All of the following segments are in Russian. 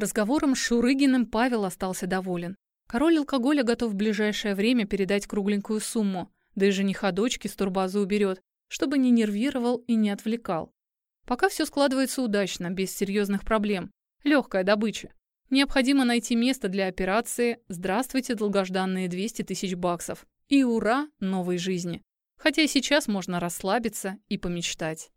Разговором с Шурыгиным Павел остался доволен. Король алкоголя готов в ближайшее время передать кругленькую сумму, да и жениха дочки с турбазы уберет, чтобы не нервировал и не отвлекал. Пока все складывается удачно, без серьезных проблем. Легкая добыча. Необходимо найти место для операции «Здравствуйте, долгожданные 200 тысяч баксов» и «Ура! Новой жизни!» Хотя сейчас можно расслабиться и помечтать.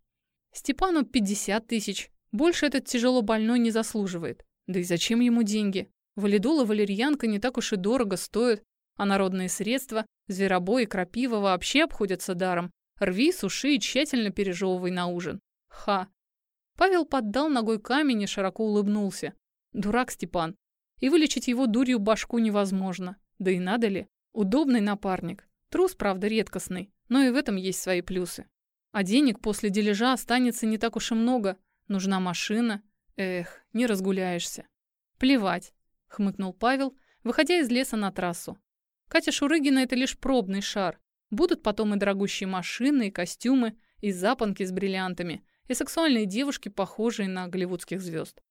Степану 50 тысяч. Больше этот тяжело больной не заслуживает. Да и зачем ему деньги? Валидол и валерьянка не так уж и дорого стоят, а народные средства, зверобой и крапива вообще обходятся даром. Рви, суши и тщательно пережевывай на ужин. Ха. Павел поддал ногой камень и широко улыбнулся. Дурак Степан. И вылечить его дурью башку невозможно. Да и надо ли? Удобный напарник. Трус, правда, редкостный, но и в этом есть свои плюсы. А денег после дележа останется не так уж и много. Нужна машина. Эх, не разгуляешься. Плевать, хмыкнул Павел, выходя из леса на трассу. Катя Шурыгина — это лишь пробный шар. Будут потом и дорогущие машины, и костюмы, и запонки с бриллиантами, и сексуальные девушки, похожие на голливудских звезд.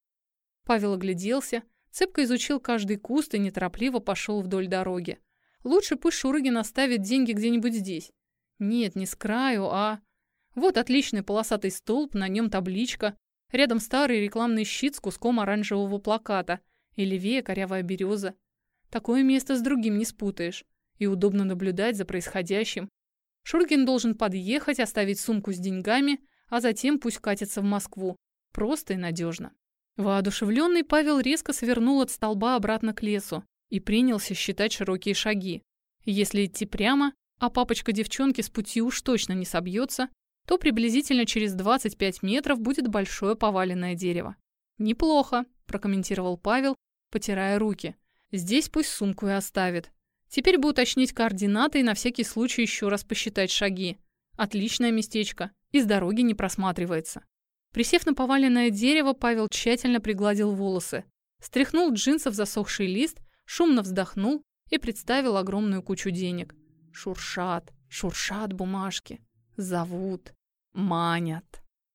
Павел огляделся, цепко изучил каждый куст и неторопливо пошел вдоль дороги. Лучше пусть Шурыгин оставит деньги где-нибудь здесь. Нет, не с краю, а... Вот отличный полосатый столб, на нем табличка. Рядом старый рекламный щит с куском оранжевого плаката. И левее корявая береза. Такое место с другим не спутаешь. И удобно наблюдать за происходящим. Шургин должен подъехать, оставить сумку с деньгами, а затем пусть катится в Москву. Просто и надежно. Воодушевленный Павел резко свернул от столба обратно к лесу и принялся считать широкие шаги. Если идти прямо, а папочка девчонки с пути уж точно не собьется, то приблизительно через 25 метров будет большое поваленное дерево. «Неплохо», – прокомментировал Павел, потирая руки. «Здесь пусть сумку и оставит. Теперь бы уточнить координаты и на всякий случай еще раз посчитать шаги. Отличное местечко, из дороги не просматривается». Присев на поваленное дерево, Павел тщательно пригладил волосы, стряхнул джинсов засохший лист, шумно вздохнул и представил огромную кучу денег. Шуршат, шуршат бумажки, зовут, манят.